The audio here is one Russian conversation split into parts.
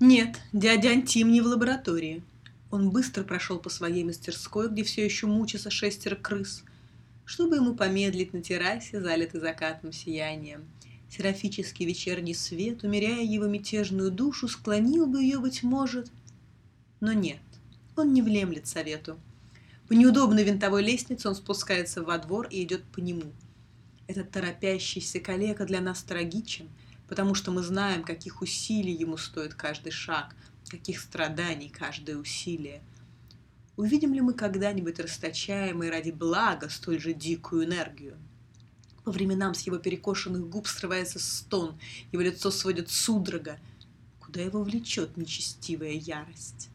Нет, дядя Антим не в лаборатории. Он быстро прошел по своей мастерской, где все еще мучатся шестеро крыс, чтобы ему помедлить на террасе, залитой закатным сиянием. Серафический вечерний свет, умеряя его мятежную душу, склонил бы ее, быть может. Но нет, он не влемлет совету. По неудобной винтовой лестнице он спускается во двор и идет по нему. Этот торопящийся коллега для нас трагичен, потому что мы знаем, каких усилий ему стоит каждый шаг, каких страданий каждое усилие. Увидим ли мы когда-нибудь расточаемый ради блага столь же дикую энергию? По временам с его перекошенных губ срывается стон, его лицо сводит судорога. Куда его влечет нечестивая ярость?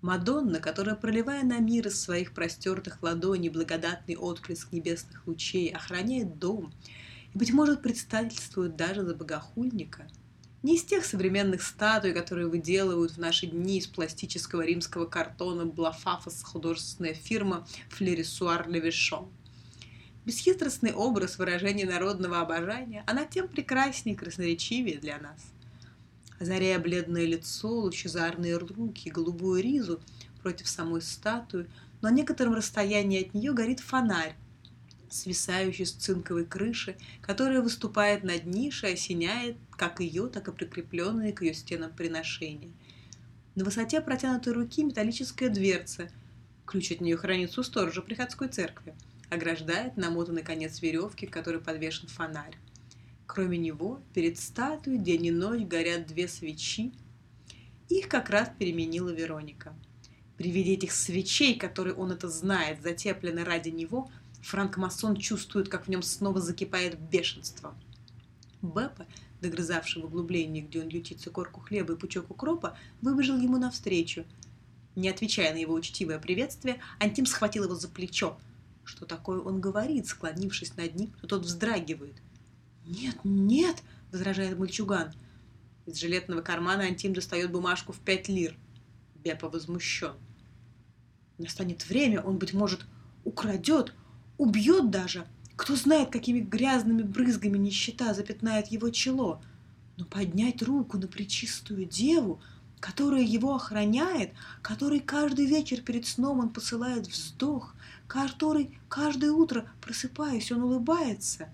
Мадонна, которая, проливая на мир из своих простертых ладоней благодатный отблеск небесных лучей, охраняет дом и, быть может, предстательствует даже за богохульника, не из тех современных статуй, которые выделывают в наши дни из пластического римского картона Блафафос художественная фирма Флерисуар Левишон – Бесхитростный образ выражения народного обожания, она тем прекраснее и красноречивее для нас. Озаряя бледное лицо, лучезарные руки, голубую ризу против самой статуи, но на некотором расстоянии от нее горит фонарь, свисающий с цинковой крыши, которая выступает над нишей, осеняет как ее, так и прикрепленные к ее стенам приношения. На высоте протянутой руки металлическая дверца. Ключ от нее хранится у сторожа приходской церкви ограждает намотанный конец веревки, к которой подвешен фонарь. Кроме него, перед статуей день и ночь горят две свечи. Их как раз переменила Вероника. При виде этих свечей, которые он это знает, затеплены ради него, франкмасон чувствует, как в нем снова закипает бешенство. Беппа, догрызавший в углублении, где он ютится корку хлеба и пучок укропа, выбежал ему навстречу. Не отвечая на его учтивое приветствие, Антим схватил его за плечо – что такое он говорит, склонившись над ним, то тот вздрагивает. «Нет, нет!» — возражает мальчуган. Из жилетного кармана Антим достает бумажку в пять лир. Бепа возмущен. Настанет время, он, быть может, украдет, убьет даже. Кто знает, какими грязными брызгами нищета запятнает его чело. Но поднять руку на причистую деву, которая его охраняет, который каждый вечер перед сном он посылает вздох, который каждое утро, просыпаясь, он улыбается.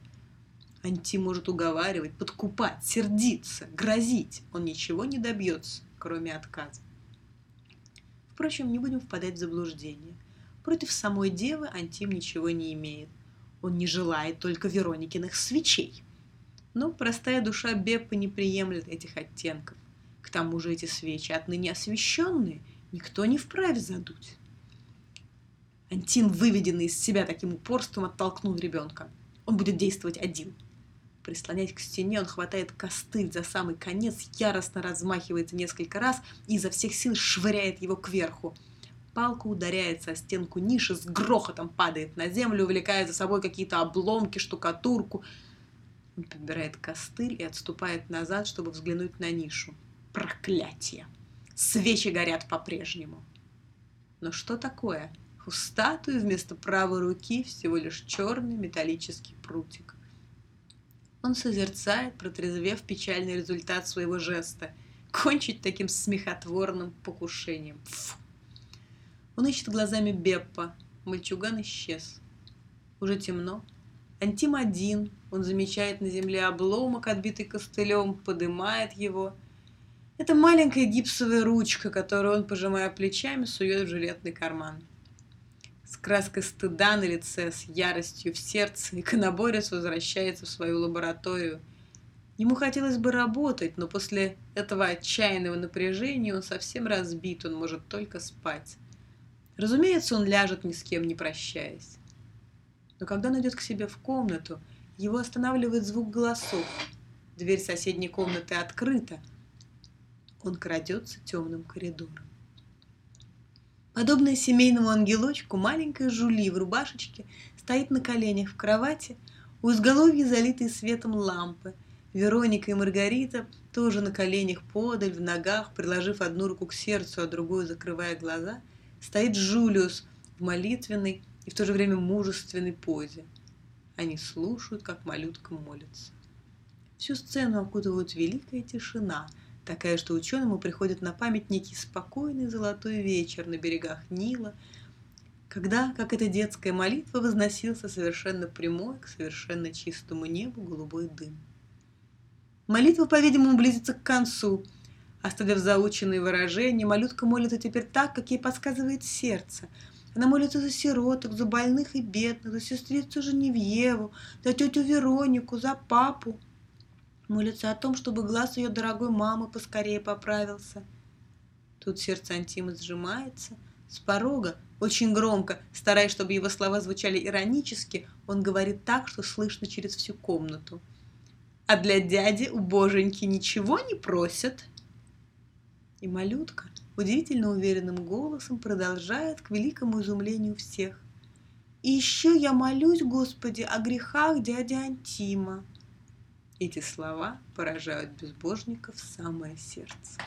Анти может уговаривать, подкупать, сердиться, грозить. Он ничего не добьется, кроме отказа. Впрочем, не будем впадать в заблуждение. Против самой девы Антим ничего не имеет. Он не желает только Вероникиных свечей. Но простая душа Беппа не приемлет этих оттенков. К тому же эти свечи отныне освещенные, никто не вправе задуть. Антим, выведенный из себя таким упорством, оттолкнул ребенка. Он будет действовать один. Прислоняясь к стене, он хватает костыль за самый конец, яростно размахивается несколько раз и изо всех сил швыряет его кверху. Палка ударяется о стенку ниши, с грохотом падает на землю, увлекая за собой какие-то обломки, штукатурку. Он подбирает костыль и отступает назад, чтобы взглянуть на нишу. Проклятие! Свечи горят по-прежнему. Но что такое? У статуи вместо правой руки всего лишь черный металлический прутик. Он созерцает, протрезвев печальный результат своего жеста, кончить таким смехотворным покушением. Фу. Он ищет глазами Беппа. Мальчуган исчез. Уже темно. Антим один. Он замечает на земле обломок, отбитый костылем, подымает его. Это маленькая гипсовая ручка, которую он, пожимая плечами, сует в жилетный карман с краской стыда на лице, с яростью в сердце, Иконоборец возвращается в свою лабораторию. Ему хотелось бы работать, но после этого отчаянного напряжения он совсем разбит, он может только спать. Разумеется, он ляжет ни с кем не прощаясь. Но когда он идет к себе в комнату, его останавливает звук голосов. Дверь соседней комнаты открыта. Он крадется темным коридором. Подобная семейному ангелочку, маленькая Жули в рубашечке стоит на коленях в кровати, у изголовья залитой светом лампы. Вероника и Маргарита тоже на коленях подаль, в ногах, приложив одну руку к сердцу, а другую закрывая глаза, стоит Жулиус в молитвенной и в то же время мужественной позе. Они слушают, как малютка молится. Всю сцену окутывают великая тишина – такая, что ученому приходит на память некий спокойный золотой вечер на берегах Нила, когда, как эта детская молитва, возносился совершенно прямой к совершенно чистому небу голубой дым. Молитва, по-видимому, близится к концу. Оставив заученные выражения, малютка молится теперь так, как ей подсказывает сердце. Она молится за сироток, за больных и бедных, за сестрицу Женевьеву, за тетю Веронику, за папу. Молится о том, чтобы глаз ее дорогой мамы поскорее поправился. Тут сердце Антима сжимается. С порога, очень громко, стараясь, чтобы его слова звучали иронически, он говорит так, что слышно через всю комнату – а для дяди у боженьки ничего не просят. И малютка удивительно уверенным голосом продолжает к великому изумлению всех. И еще я молюсь, Господи, о грехах дяди Антима. Эти слова поражают безбожников в самое сердце.